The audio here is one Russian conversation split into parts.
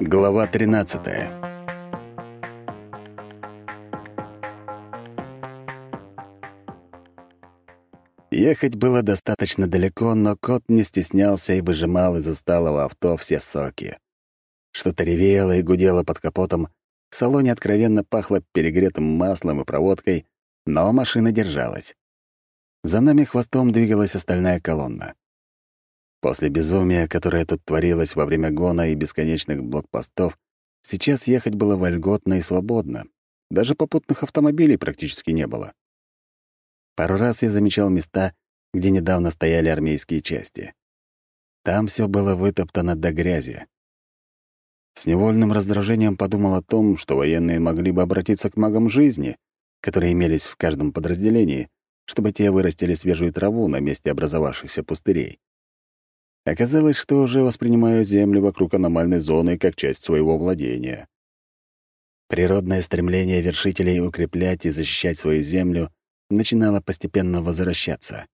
Глава 13 Ехать было достаточно далеко, но кот не стеснялся и выжимал из усталого авто все соки. Что-то ревело и гудело под капотом, в салоне откровенно пахло перегретым маслом и проводкой, но машина держалась. За нами хвостом двигалась остальная колонна. После безумия, которое тут творилось во время гона и бесконечных блокпостов, сейчас ехать было вольготно и свободно. Даже попутных автомобилей практически не было. Пару раз я замечал места, где недавно стояли армейские части. Там все было вытоптано до грязи. С невольным раздражением подумал о том, что военные могли бы обратиться к магам жизни, которые имелись в каждом подразделении, чтобы те вырастили свежую траву на месте образовавшихся пустырей. Оказалось, что уже воспринимаю землю вокруг аномальной зоны как часть своего владения. Природное стремление вершителей укреплять и защищать свою землю начинало постепенно возвращаться.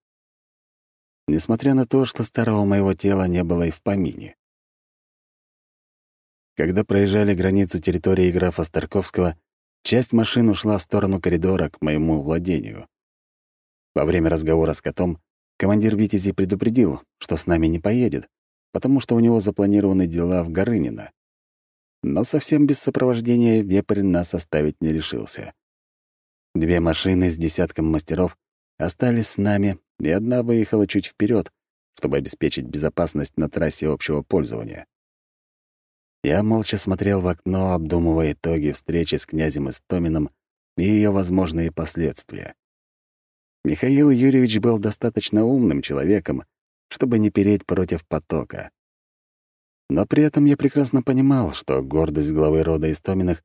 Несмотря на то, что старого моего тела не было и в помине. Когда проезжали границу территории графа Старковского, часть машин ушла в сторону коридора к моему владению. Во время разговора с котом командир Витязи предупредил, что с нами не поедет, потому что у него запланированы дела в Горынино. Но совсем без сопровождения вепрь нас оставить не решился. Две машины с десятком мастеров остались с нами, и одна выехала чуть вперед, чтобы обеспечить безопасность на трассе общего пользования. Я молча смотрел в окно, обдумывая итоги встречи с князем Истоминым и ее возможные последствия. Михаил Юрьевич был достаточно умным человеком, чтобы не переть против потока. Но при этом я прекрасно понимал, что гордость главы рода Истоминых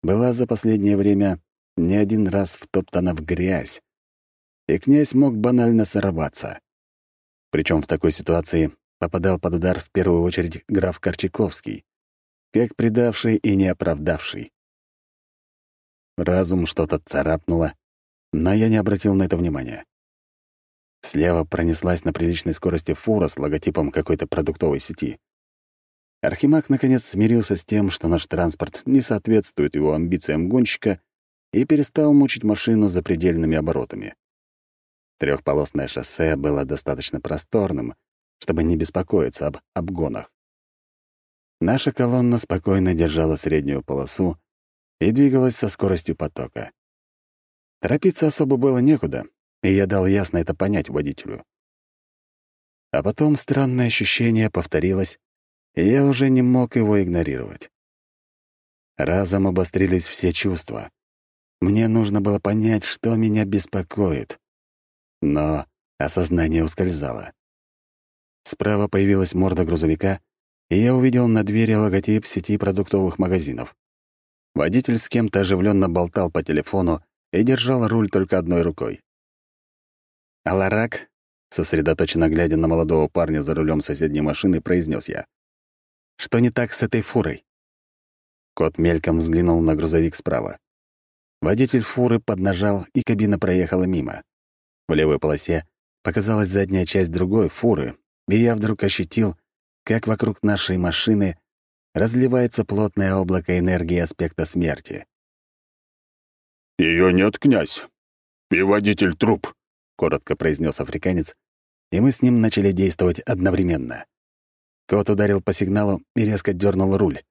была за последнее время не один раз втоптана в грязь, и князь мог банально сорваться. Причем в такой ситуации попадал под удар в первую очередь граф Корчаковский, как предавший и не оправдавший. Разум что-то царапнуло, но я не обратил на это внимания. Слева пронеслась на приличной скорости фура с логотипом какой-то продуктовой сети. Архимаг наконец смирился с тем, что наш транспорт не соответствует его амбициям гонщика и перестал мучить машину за предельными оборотами. Трехполосное шоссе было достаточно просторным, чтобы не беспокоиться об обгонах. Наша колонна спокойно держала среднюю полосу и двигалась со скоростью потока. Торопиться особо было некуда, и я дал ясно это понять водителю. А потом странное ощущение повторилось, и я уже не мог его игнорировать. Разом обострились все чувства. Мне нужно было понять, что меня беспокоит. Но осознание ускользало. Справа появилась морда грузовика, и я увидел на двери логотип сети продуктовых магазинов. Водитель с кем-то оживленно болтал по телефону и держал руль только одной рукой. «Аларак», сосредоточенно глядя на молодого парня за рулем соседней машины, произнес я. «Что не так с этой фурой?» Кот мельком взглянул на грузовик справа. Водитель фуры поднажал, и кабина проехала мимо. В левой полосе показалась задняя часть другой фуры, и я вдруг ощутил, как вокруг нашей машины разливается плотное облако энергии аспекта смерти. Ее нет, князь. И водитель труп», — коротко произнес африканец, и мы с ним начали действовать одновременно. Кот ударил по сигналу и резко дернул руль.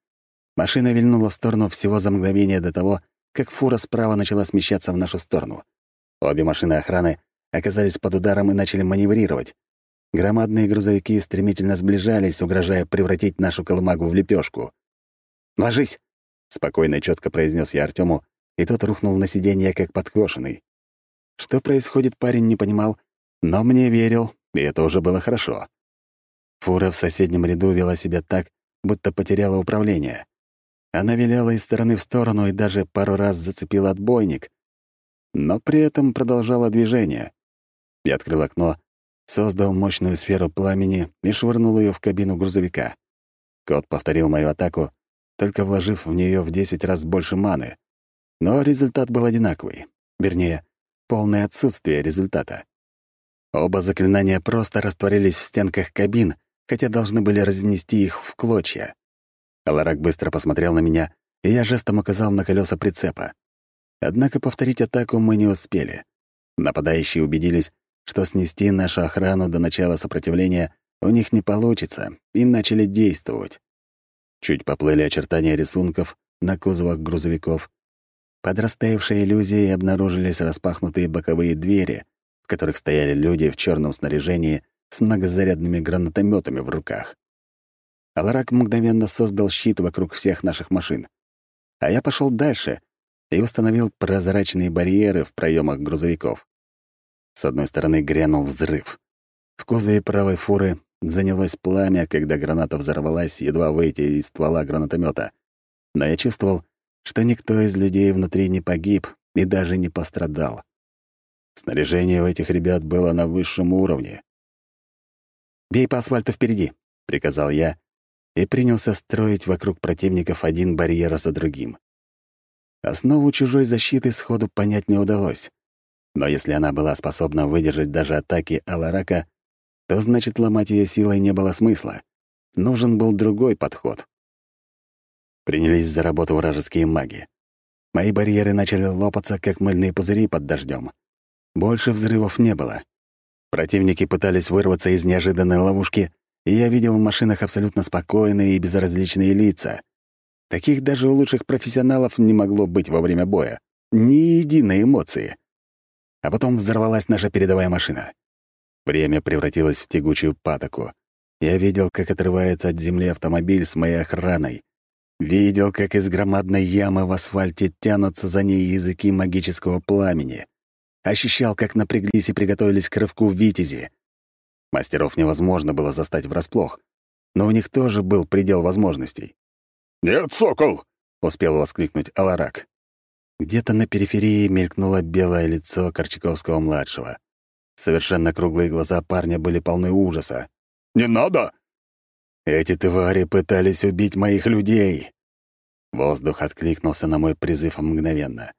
Машина вильнула в сторону всего за мгновение до того, как фура справа начала смещаться в нашу сторону. Обе машины охраны оказались под ударом и начали маневрировать. Громадные грузовики стремительно сближались, угрожая превратить нашу колымагу в лепешку. «Ложись!» — спокойно и четко произнес я Артему, и тот рухнул на сиденье, как подкошенный. Что происходит, парень не понимал, но мне верил, и это уже было хорошо. Фура в соседнем ряду вела себя так, будто потеряла управление. Она виляла из стороны в сторону и даже пару раз зацепила отбойник, но при этом продолжала движение. Я открыл окно, создал мощную сферу пламени и швырнул ее в кабину грузовика. Кот повторил мою атаку, только вложив в нее в 10 раз больше маны. Но результат был одинаковый. Вернее, полное отсутствие результата. Оба заклинания просто растворились в стенках кабин, хотя должны были разнести их в клочья. Аларак быстро посмотрел на меня, и я жестом указал на колеса прицепа. Однако повторить атаку мы не успели. Нападающие убедились, что снести нашу охрану до начала сопротивления у них не получится, и начали действовать. Чуть поплыли очертания рисунков на кузовах грузовиков. Под растаявшей иллюзией обнаружились распахнутые боковые двери, в которых стояли люди в черном снаряжении с многозарядными гранатометами в руках. Аларак мгновенно создал щит вокруг всех наших машин. А я пошел дальше и установил прозрачные барьеры в проемах грузовиков. С одной стороны грянул взрыв. В кузове правой фуры занялось пламя, когда граната взорвалась, едва выйти из ствола гранатомета. Но я чувствовал, что никто из людей внутри не погиб и даже не пострадал. Снаряжение у этих ребят было на высшем уровне. «Бей по асфальту впереди», — приказал я, и принялся строить вокруг противников один барьер за другим. Основу чужой защиты сходу понять не удалось. Но если она была способна выдержать даже атаки Аларака, то значит ломать ее силой не было смысла. Нужен был другой подход. Принялись за работу вражеские маги. Мои барьеры начали лопаться, как мыльные пузыри под дождем. Больше взрывов не было. Противники пытались вырваться из неожиданной ловушки, и я видел в машинах абсолютно спокойные и безразличные лица. Таких даже у лучших профессионалов не могло быть во время боя. Ни единой эмоции. А потом взорвалась наша передовая машина. Время превратилось в тягучую патоку. Я видел, как отрывается от земли автомобиль с моей охраной. Видел, как из громадной ямы в асфальте тянутся за ней языки магического пламени. Ощущал, как напряглись и приготовились к рывку витязи. Мастеров невозможно было застать врасплох, но у них тоже был предел возможностей. «Нет, сокол!» — успел воскликнуть Аларак. Где-то на периферии мелькнуло белое лицо Корчаковского-младшего. Совершенно круглые глаза парня были полны ужаса. «Не надо!» «Эти твари пытались убить моих людей!» Воздух откликнулся на мой призыв мгновенно.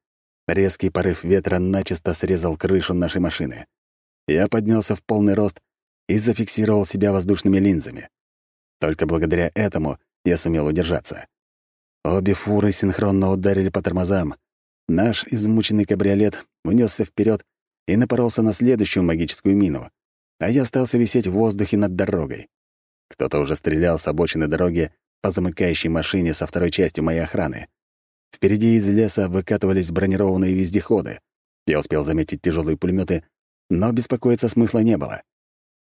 Резкий порыв ветра начисто срезал крышу нашей машины. Я поднялся в полный рост и зафиксировал себя воздушными линзами. Только благодаря этому я сумел удержаться. Обе фуры синхронно ударили по тормозам. Наш измученный кабриолет унесся вперед и напоролся на следующую магическую мину, а я остался висеть в воздухе над дорогой. Кто-то уже стрелял с обочины дороги по замыкающей машине со второй частью моей охраны. Впереди из леса выкатывались бронированные вездеходы. Я успел заметить тяжелые пулеметы, но беспокоиться смысла не было.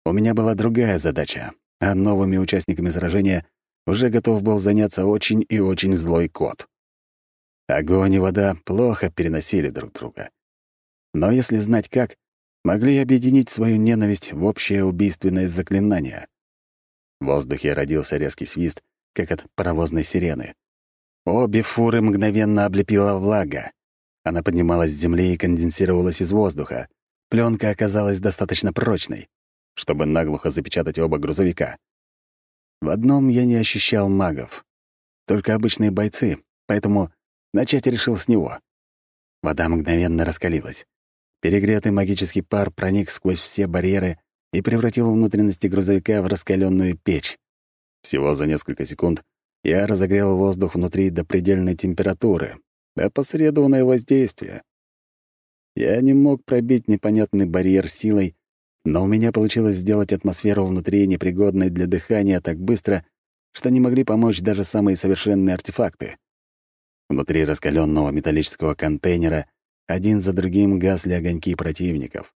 У меня была другая задача, а новыми участниками сражения уже готов был заняться очень и очень злой кот. Огонь и вода плохо переносили друг друга. Но если знать как, могли объединить свою ненависть в общее убийственное заклинание. В воздухе родился резкий свист, как от паровозной сирены. Обе фуры мгновенно облепила влага. Она поднималась с земли и конденсировалась из воздуха. Пленка оказалась достаточно прочной, чтобы наглухо запечатать оба грузовика. В одном я не ощущал магов, только обычные бойцы, поэтому начать решил с него. Вода мгновенно раскалилась. Перегретый магический пар проник сквозь все барьеры и превратил внутренности грузовика в раскаленную печь. Всего за несколько секунд я разогрел воздух внутри до предельной температуры, опосредованное воздействие. Я не мог пробить непонятный барьер силой, но у меня получилось сделать атмосферу внутри непригодной для дыхания так быстро, что не могли помочь даже самые совершенные артефакты. Внутри раскаленного металлического контейнера один за другим гасли огоньки противников.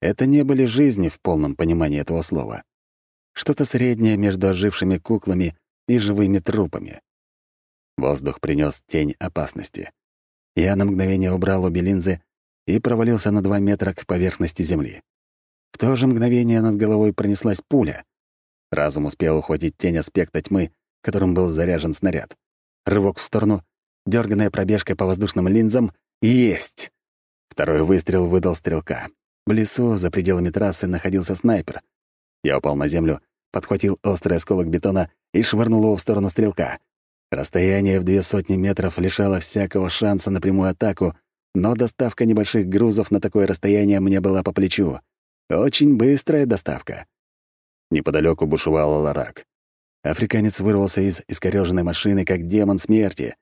Это не были жизни в полном понимании этого слова. Что-то среднее между ожившими куклами и живыми трупами. Воздух принес тень опасности. Я на мгновение убрал обе линзы и провалился на два метра к поверхности земли. В то же мгновение над головой пронеслась пуля. Разум успел ухватить тень аспекта тьмы, которым был заряжен снаряд. Рывок в сторону, дерганная пробежка по воздушным линзам — есть! Второй выстрел выдал стрелка. В лесу, за пределами трассы, находился снайпер. Я упал на землю, подхватил острый осколок бетона и швырнул его в сторону стрелка. Расстояние в две сотни метров лишало всякого шанса на прямую атаку, но доставка небольших грузов на такое расстояние мне была по плечу. Очень быстрая доставка. Неподалеку бушевал Ларак. Африканец вырвался из искорёженной машины, как демон смерти.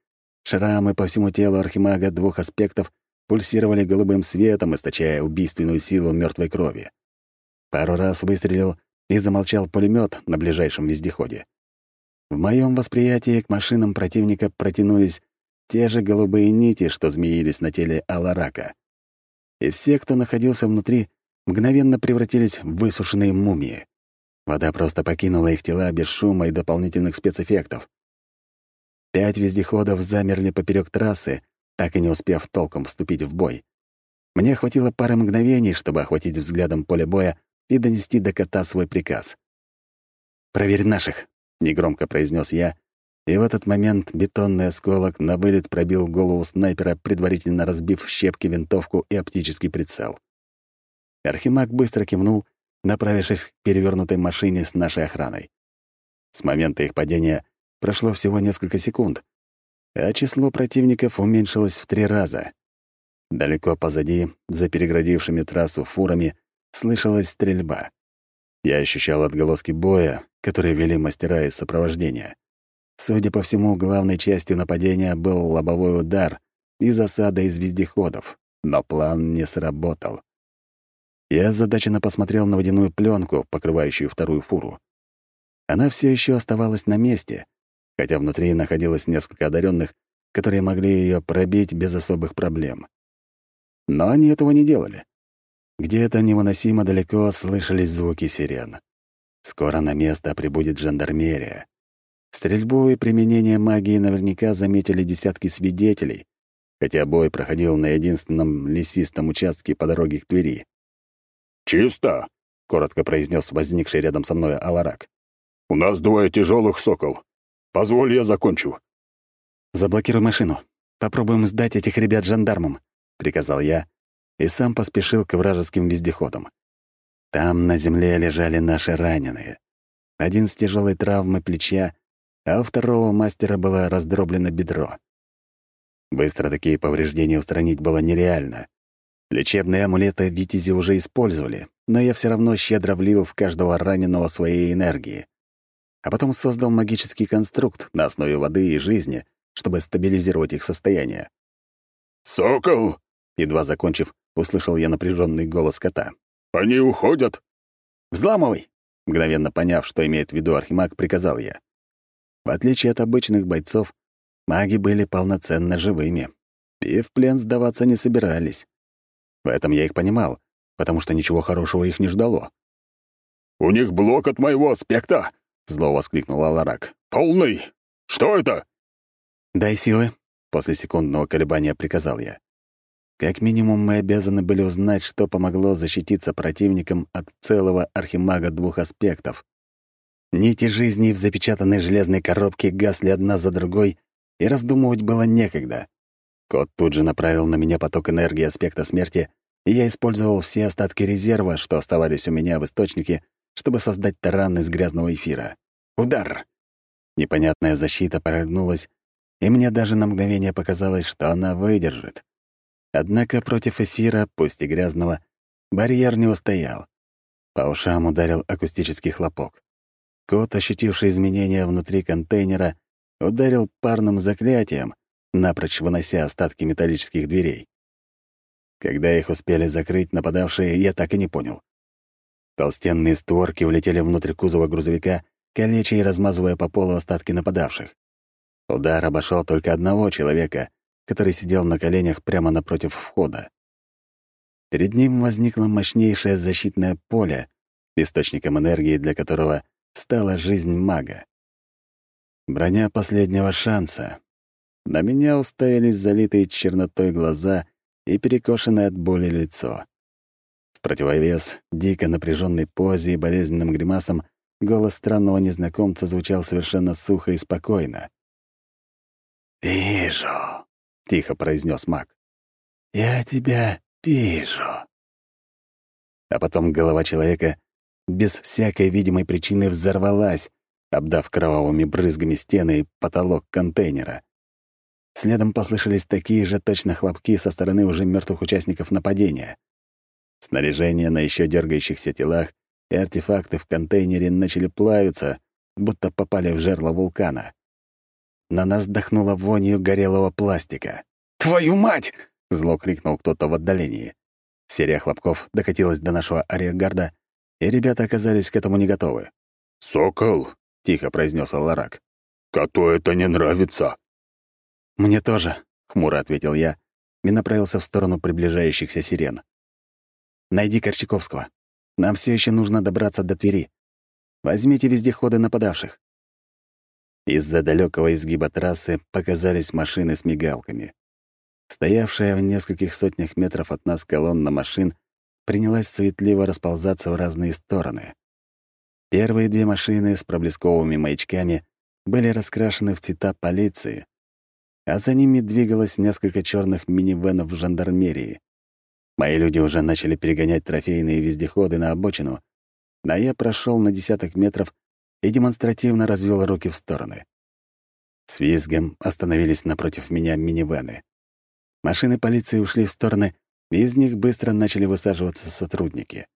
Шрамы по всему телу архимага двух аспектов пульсировали голубым светом, источая убийственную силу мертвой крови. Пару раз выстрелил и замолчал пулемет на ближайшем вездеходе. В моем восприятии к машинам противника протянулись те же голубые нити, что змеились на теле Аларака. И все, кто находился внутри, мгновенно превратились в высушенные мумии. Вода просто покинула их тела без шума и дополнительных спецэффектов. Пять вездеходов замерли поперек трассы, так и не успев толком вступить в бой. Мне хватило пары мгновений, чтобы охватить взглядом поле боя и донести до кота свой приказ. «Проверь наших», — негромко произнес я, и в этот момент бетонный осколок на вылет пробил голову снайпера, предварительно разбив в щепки винтовку и оптический прицел. Архимаг быстро кивнул, направившись к перевернутой машине с нашей охраной. С момента их падения прошло всего несколько секунд, а число противников уменьшилось в три раза. Далеко позади, за переградившими трассу фурами, слышалась стрельба. Я ощущал отголоски боя, которые вели мастера из сопровождения. Судя по всему, главной частью нападения был лобовой удар и засада из вездеходов, но план не сработал. Я озадаченно посмотрел на водяную пленку, покрывающую вторую фуру. Она все еще оставалась на месте, хотя внутри находилось несколько одаренных, которые могли ее пробить без особых проблем. Но они этого не делали. Где-то невыносимо далеко слышались звуки сирен. Скоро на место прибудет жандармерия. Стрельбу и применение магии наверняка заметили десятки свидетелей, хотя бой проходил на единственном лесистом участке по дороге к Твери. «Чисто!» — коротко произнес возникший рядом со мной Аларак. «У нас двое тяжелых сокол. Позволь, я закончу». «Заблокируй машину. Попробуем сдать этих ребят жандармам», — приказал я и сам поспешил к вражеским вездеходам. Там на земле лежали наши раненые. Один с тяжелой травмой плеча, а у второго мастера было раздроблено бедро. Быстро такие повреждения устранить было нереально. Лечебные амулеты Витязи уже использовали, но я все равно щедро влил в каждого раненого своей энергии. А потом создал магический конструкт на основе воды и жизни, чтобы стабилизировать их состояние. «Сокол!» — едва закончив, услышал я напряженный голос кота. «Они уходят!» «Взламывай!» Мгновенно поняв, что имеет в виду Архимаг, приказал я. В отличие от обычных бойцов, маги были полноценно живыми и в плен сдаваться не собирались. В этом я их понимал, потому что ничего хорошего их не ждало. «У них блок от моего аспекта!» — зло воскликнул Аларак. «Полный! Что это?» «Дай силы», — после секундного колебания приказал я. Как минимум мы обязаны были узнать, что помогло защититься противникам от целого архимага двух аспектов. Нити жизни в запечатанной железной коробке гасли одна за другой, и раздумывать было некогда. Кот тут же направил на меня поток энергии аспекта смерти, и я использовал все остатки резерва, что оставались у меня в источнике, чтобы создать таран из грязного эфира. Удар! Непонятная защита прогнулась, и мне даже на мгновение показалось, что она выдержит. Однако против эфира, пусть и грязного, барьер не устоял. По ушам ударил акустический хлопок. Кот, ощутивший изменения внутри контейнера, ударил парным заклятием, напрочь вынося остатки металлических дверей. Когда их успели закрыть нападавшие, я так и не понял. Толстенные створки улетели внутрь кузова грузовика, калеча размазывая по полу остатки нападавших. Удар обошел только одного человека, который сидел на коленях прямо напротив входа. Перед ним возникло мощнейшее защитное поле, источником энергии для которого стала жизнь мага. Броня последнего шанса. На меня уставились залитые чернотой глаза и перекошенное от боли лицо. В противовес дико напряженной позе и болезненным гримасом голос странного незнакомца звучал совершенно сухо и спокойно. «Вижу», — тихо произнес маг. «Я тебя вижу». А потом голова человека без всякой видимой причины взорвалась, обдав кровавыми брызгами стены и потолок контейнера. Следом послышались такие же точно хлопки со стороны уже мертвых участников нападения. Снаряжение на еще дергающихся телах и артефакты в контейнере начали плавиться, будто попали в жерло вулкана. На нас дохнуло вонью горелого пластика. «Твою мать!» — зло крикнул кто-то в отдалении. Серия хлопков докатилась до нашего арьергарда, и ребята оказались к этому не готовы. «Сокол!» — тихо произнес Аларак. «Коту это не нравится!» «Мне тоже», — хмуро ответил я и направился в сторону приближающихся сирен. «Найди Корчаковского. Нам все еще нужно добраться до Твери. Возьмите вездеходы нападавших». Из-за далекого изгиба трассы показались машины с мигалками. Стоявшая в нескольких сотнях метров от нас колонна машин принялась суетливо расползаться в разные стороны. Первые две машины с проблесковыми маячками были раскрашены в цвета полиции, а за ними двигалось несколько черных минивенов жандармерии. Мои люди уже начали перегонять трофейные вездеходы на обочину, а я прошел на десяток метров и демонстративно развел руки в стороны. С визгом остановились напротив меня минивены. Машины полиции ушли в стороны, и из них быстро начали высаживаться сотрудники.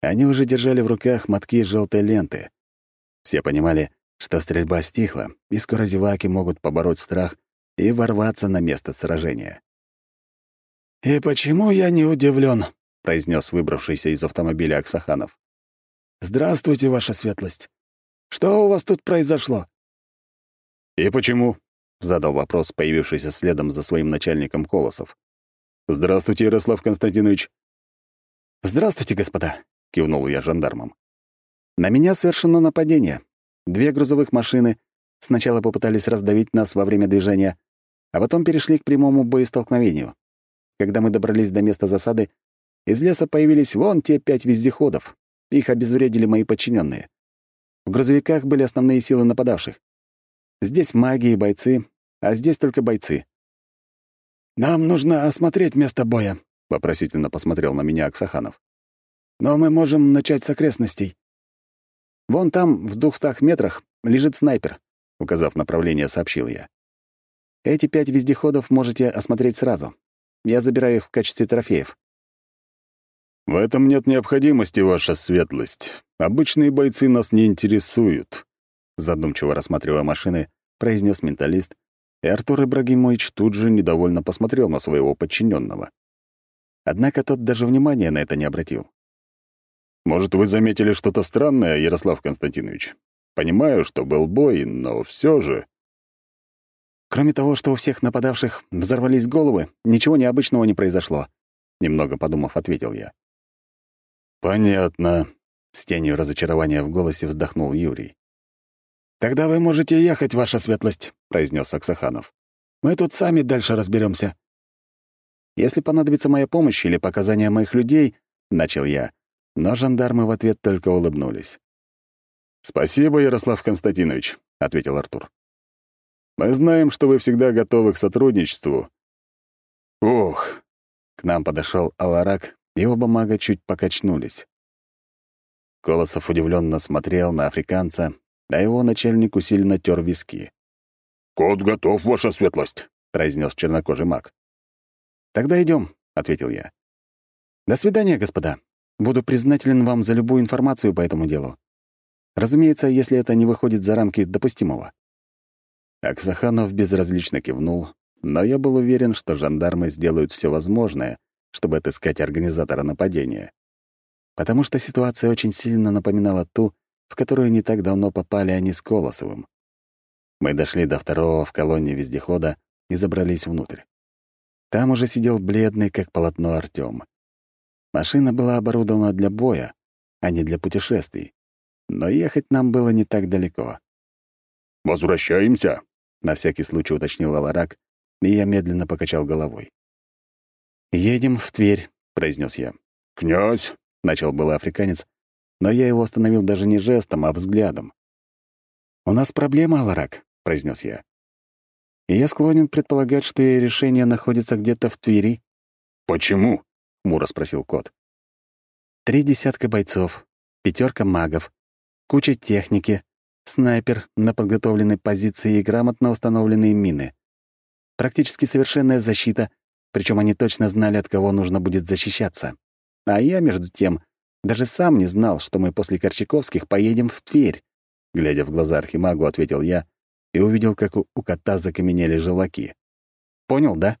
Они уже держали в руках мотки желтой ленты. Все понимали, что стрельба стихла, и скоро зеваки могут побороть страх и ворваться на место сражения. «И почему я не удивлен? произнес выбравшийся из автомобиля Аксаханов. «Здравствуйте, ваша светлость. Что у вас тут произошло?» «И почему?» — задал вопрос, появившийся следом за своим начальником Колосов. «Здравствуйте, Ярослав Константинович». «Здравствуйте, господа», — кивнул я жандармам. «На меня совершено нападение. Две грузовых машины сначала попытались раздавить нас во время движения, а потом перешли к прямому боестолкновению. Когда мы добрались до места засады, из леса появились вон те пять вездеходов. Их обезвредили мои подчиненные. В грузовиках были основные силы нападавших. Здесь маги и бойцы, а здесь только бойцы. «Нам нужно осмотреть место боя», — вопросительно посмотрел на меня Аксаханов. «Но мы можем начать с окрестностей. Вон там, в двухстах метрах, лежит снайпер», — указав направление, сообщил я. «Эти пять вездеходов можете осмотреть сразу. Я забираю их в качестве трофеев». «В этом нет необходимости, ваша светлость. Обычные бойцы нас не интересуют», — задумчиво рассматривая машины, произнес менталист, и Артур Ибрагимович тут же недовольно посмотрел на своего подчиненного. Однако тот даже внимания на это не обратил. «Может, вы заметили что-то странное, Ярослав Константинович? Понимаю, что был бой, но все же...» Кроме того, что у всех нападавших взорвались головы, ничего необычного не произошло. Немного подумав, ответил я. «Понятно», — с тенью разочарования в голосе вздохнул Юрий. «Тогда вы можете ехать, ваша светлость», — произнес Аксаханов. «Мы тут сами дальше разберемся. «Если понадобится моя помощь или показания моих людей», — начал я, но жандармы в ответ только улыбнулись. «Спасибо, Ярослав Константинович», — ответил Артур. Мы знаем, что вы всегда готовы к сотрудничеству. Ох, к нам подошел Аларак, и оба мага чуть покачнулись. Колосов удивленно смотрел на африканца, а его начальник усиленно тер виски. «Кот готов, ваша светлость», — произнес чернокожий маг. «Тогда идем, ответил я. «До свидания, господа. Буду признателен вам за любую информацию по этому делу. Разумеется, если это не выходит за рамки допустимого». Аксаханов безразлично кивнул, но я был уверен, что жандармы сделают все возможное, чтобы отыскать организатора нападения. Потому что ситуация очень сильно напоминала ту, в которую не так давно попали они с Колосовым. Мы дошли до второго в колонне вездехода и забрались внутрь. Там уже сидел бледный, как полотно Артём. Машина была оборудована для боя, а не для путешествий. Но ехать нам было не так далеко. «Возвращаемся?» — на всякий случай уточнил Аларак, и я медленно покачал головой. «Едем в Тверь», — произнес я. «Князь», — начал был африканец, но я его остановил даже не жестом, а взглядом. «У нас проблема, Аларак», — произнес я. «И я склонен предполагать, что ее решение находится где-то в Твери». «Почему?» — хмуро спросил кот. «Три десятка бойцов, пятерка магов, куча техники, снайпер на подготовленной позиции и грамотно установленные мины. Практически совершенная защита, причем они точно знали, от кого нужно будет защищаться. А я, между тем, даже сам не знал, что мы после Корчаковских поедем в Тверь. Глядя в глаза Архимагу, ответил я и увидел, как у, у кота закаменели желваки. Понял, да?